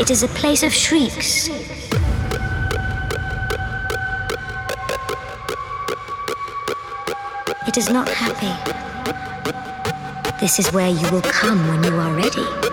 It is a place of shrieks. It is not happy. This is where you will come when you are ready.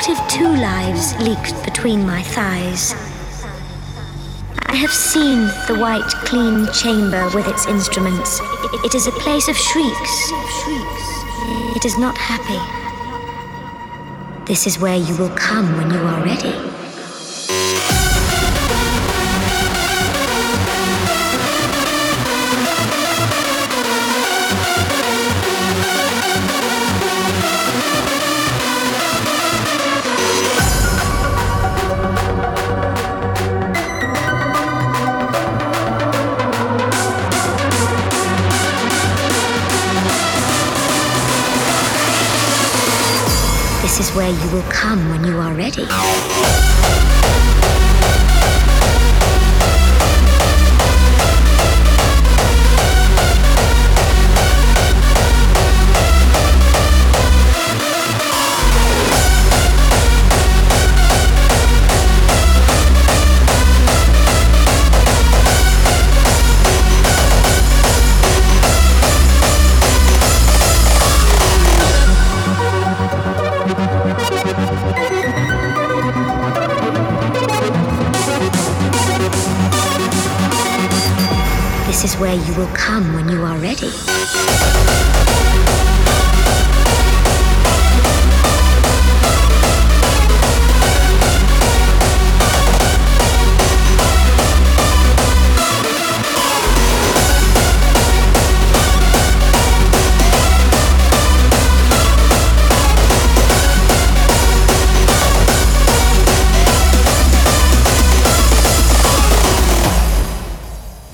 What if two lives leaked between my thighs? I have seen the white, clean chamber with its instruments. It is a place of shrieks. It is not happy. This is where you will come when you are ready. This is where you will come when you are ready. This is where you will come when you are ready.